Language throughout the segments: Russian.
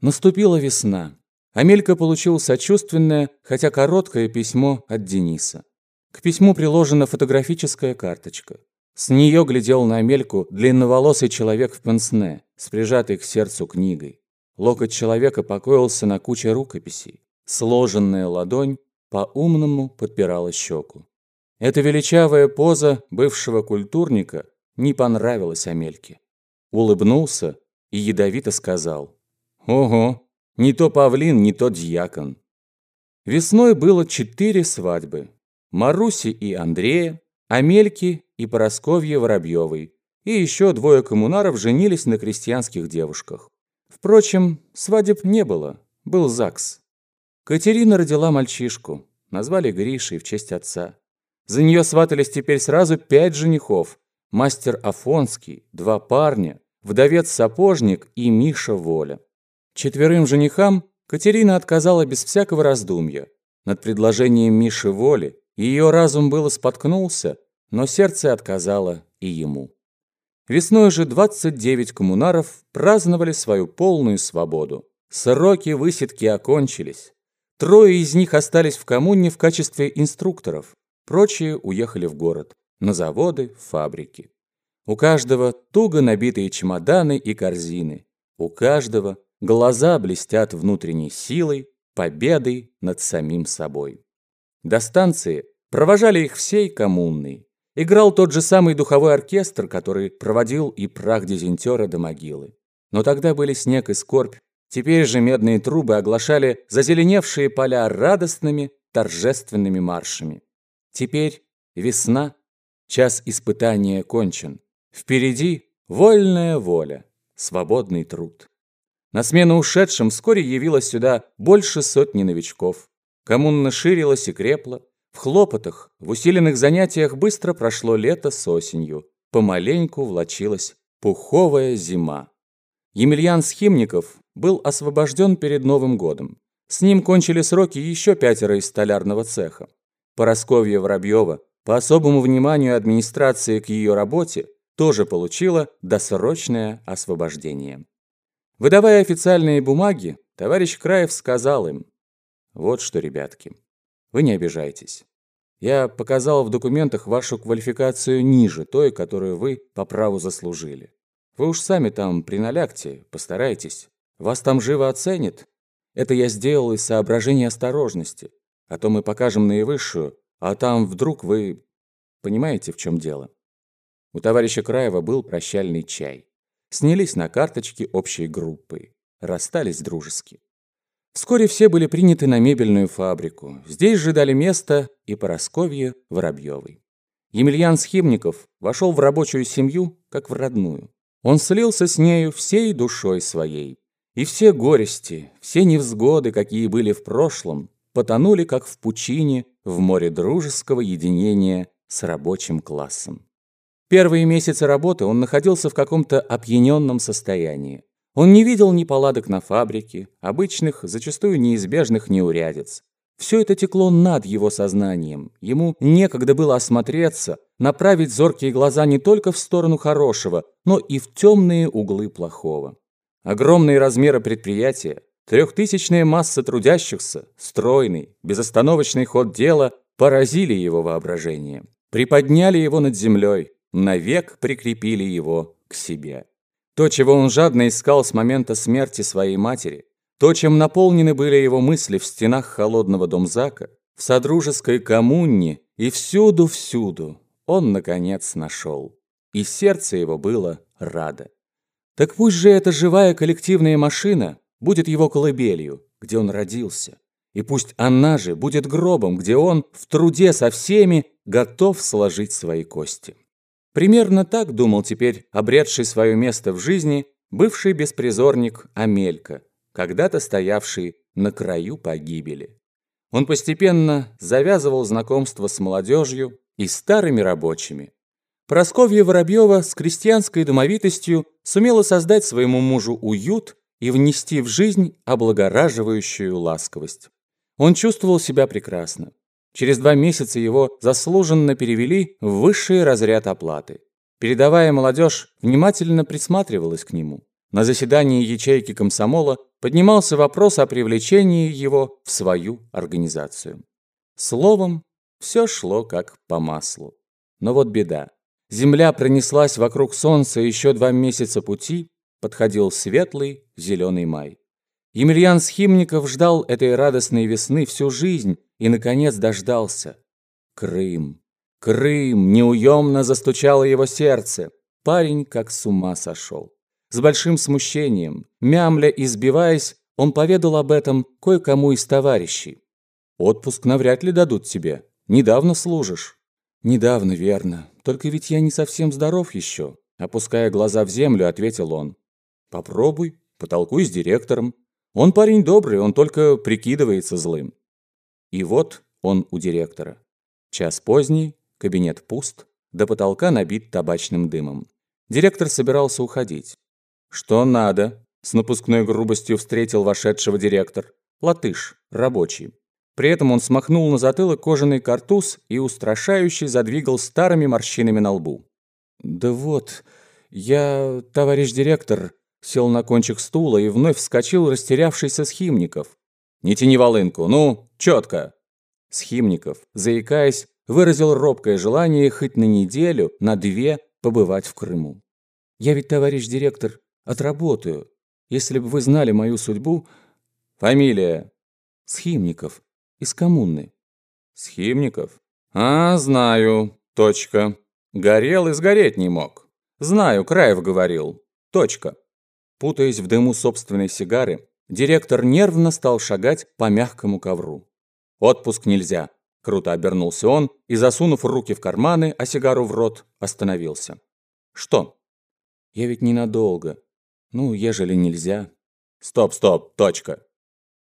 Наступила весна. Амелька получил сочувственное, хотя короткое письмо от Дениса. К письму приложена фотографическая карточка. С нее глядел на Амельку длинноволосый человек в пенсне, с прижатой к сердцу книгой. Локоть человека покоился на куче рукописей. Сложенная ладонь по-умному подпирала щеку. Эта величавая поза бывшего культурника не понравилась Амельке. Улыбнулся и ядовито сказал. «Ого, не то павлин, не то дьякон». Весной было четыре свадьбы. Маруси и Андрея, Амельки и Поросковья Воробьевой. И еще двое коммунаров женились на крестьянских девушках. Впрочем, свадеб не было, был ЗАГС. Катерина родила мальчишку, назвали Гришей в честь отца. За нее сватались теперь сразу пять женихов. Мастер Афонский, два парня, вдовец-сапожник и Миша Воля. Четверым женихам Катерина отказала без всякого раздумья. Над предложением Миши Воли ее разум было споткнулся, но сердце отказало и ему. Весной же 29 коммунаров праздновали свою полную свободу. Сроки высидки окончились. Трое из них остались в коммуне в качестве инструкторов. Прочие уехали в город, на заводы, фабрики. У каждого туго набитые чемоданы и корзины. У каждого глаза блестят внутренней силой, победой над самим собой. До станции провожали их всей коммунной. Играл тот же самый духовой оркестр, который проводил и прах дезинтера до могилы. Но тогда были снег и скорбь. Теперь же медные трубы оглашали зазеленевшие поля радостными, торжественными маршами. Теперь весна, час испытания кончен. Впереди вольная воля, свободный труд. На смену ушедшим вскоре явилось сюда больше сотни новичков. Коммуна ширилась и крепла. В хлопотах, в усиленных занятиях быстро прошло лето с осенью. Помаленьку влочилась пуховая зима. Емельян Схимников был освобожден перед Новым годом. С ним кончили сроки еще пятеро из столярного цеха. Поросковья Воробьева по особому вниманию администрации к ее работе тоже получила досрочное освобождение. Выдавая официальные бумаги, товарищ Краев сказал им, «Вот что, ребятки, вы не обижайтесь. Я показал в документах вашу квалификацию ниже той, которую вы по праву заслужили. Вы уж сами там приналягте, постарайтесь. Вас там живо оценят. Это я сделал из соображения осторожности. А то мы покажем наивысшую, а там вдруг вы... Понимаете, в чем дело? У товарища Краева был прощальный чай. Снялись на карточке общей группой. Расстались дружески. Вскоре все были приняты на мебельную фабрику. Здесь же дали место и Поросковье Воробьевой. Емельян Схимников вошел в рабочую семью, как в родную. Он слился с нею всей душой своей. И все горести, все невзгоды, какие были в прошлом, потонули, как в пучине, в море дружеского единения с рабочим классом. Первые месяцы работы он находился в каком-то опьяненном состоянии. Он не видел ни паладок на фабрике, обычных, зачастую неизбежных неурядиц. Все это текло над его сознанием. Ему некогда было осмотреться, направить зоркие глаза не только в сторону хорошего, но и в темные углы плохого. Огромные размеры предприятия, трехтысячная масса трудящихся, стройный, безостановочный ход дела поразили его воображение, приподняли его над землей, навек прикрепили его к себе. То, чего он жадно искал с момента смерти своей матери, то, чем наполнены были его мысли в стенах холодного домзака, в содружеской коммуне и всюду-всюду, он, наконец, нашел. И сердце его было радо. Так пусть же эта живая коллективная машина будет его колыбелью, где он родился. И пусть она же будет гробом, где он в труде со всеми готов сложить свои кости. Примерно так думал теперь обретший свое место в жизни бывший беспризорник Амелька, когда-то стоявший на краю погибели. Он постепенно завязывал знакомство с молодежью и старыми рабочими. Просковья Воробьева с крестьянской домовитостью сумела создать своему мужу уют и внести в жизнь облагораживающую ласковость. Он чувствовал себя прекрасно. Через два месяца его заслуженно перевели в высший разряд оплаты. Передовая молодежь внимательно присматривалась к нему. На заседании ячейки комсомола поднимался вопрос о привлечении его в свою организацию. Словом, все шло как по маслу. Но вот беда. Земля пронеслась вокруг солнца еще два месяца пути, подходил светлый зеленый май. Емельян Схимников ждал этой радостной весны всю жизнь и, наконец, дождался. Крым, Крым, неуемно застучало его сердце. Парень как с ума сошел. С большим смущением, мямля избиваясь, он поведал об этом кое-кому из товарищей. «Отпуск навряд ли дадут тебе. Недавно служишь». «Недавно, верно. Только ведь я не совсем здоров еще», опуская глаза в землю, ответил он. «Попробуй, потолкуй с директором. Он парень добрый, он только прикидывается злым». И вот он у директора. Час поздний, кабинет пуст, до потолка набит табачным дымом. Директор собирался уходить. «Что надо?» – с напускной грубостью встретил вошедшего директор. Латыш, рабочий. При этом он смахнул на затылок кожаный картуз и устрашающе задвигал старыми морщинами на лбу. «Да вот, я, товарищ директор», сел на кончик стула и вновь вскочил растерявшийся Схимников. «Не тяни волынку, ну, четко!» Схимников, заикаясь, выразил робкое желание хоть на неделю, на две побывать в Крыму. «Я ведь, товарищ директор, отработаю. Если бы вы знали мою судьбу...» «Фамилия?» «Схимников. Из коммуны». «Схимников? А, знаю. Точка. Горел и сгореть не мог. Знаю, Краев говорил. Точка». Путаясь в дыму собственной сигары, директор нервно стал шагать по мягкому ковру. «Отпуск нельзя», – круто обернулся он и, засунув руки в карманы, а сигару в рот, остановился. «Что?» «Я ведь ненадолго. Ну, ежели нельзя». «Стоп, стоп, точка».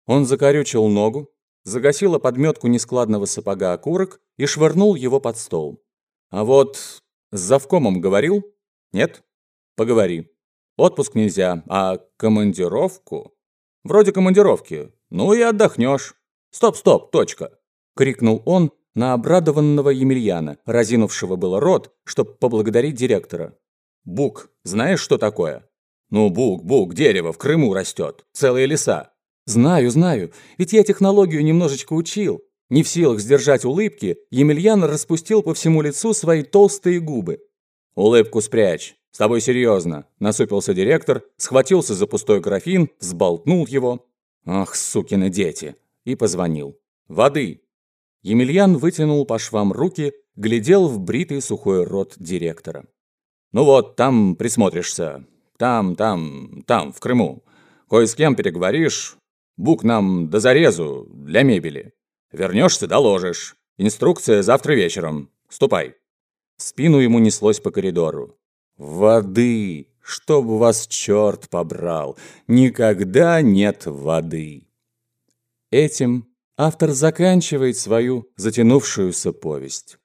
Он закорючил ногу, загасил подметку нескладного сапога окурок и швырнул его под стол. «А вот с завкомом говорил? Нет? Поговори. Отпуск нельзя, а командировку? Вроде командировки. Ну и отдохнешь. Стоп, стоп, точка!» — крикнул он на обрадованного Емельяна, разинувшего было рот, чтобы поблагодарить директора. «Бук, знаешь, что такое?» «Ну, бук, бук, дерево в Крыму растет, целые леса». «Знаю, знаю, ведь я технологию немножечко учил». Не в силах сдержать улыбки, Емельян распустил по всему лицу свои толстые губы. «Улыбку спрячь, с тобой серьезно», – насупился директор, схватился за пустой графин, сболтнул его. «Ах, сукины дети!» и позвонил. «Воды!» Емельян вытянул по швам руки, глядел в бритый сухой рот директора. «Ну вот, там присмотришься. Там, там, там, в Крыму. Кое с кем переговоришь. Бук нам до зарезу, для мебели. Вернешься, доложишь. Инструкция завтра вечером. Ступай». Спину ему неслось по коридору. «Воды! Чтоб вас черт побрал! Никогда нет воды!» Этим автор заканчивает свою затянувшуюся повесть.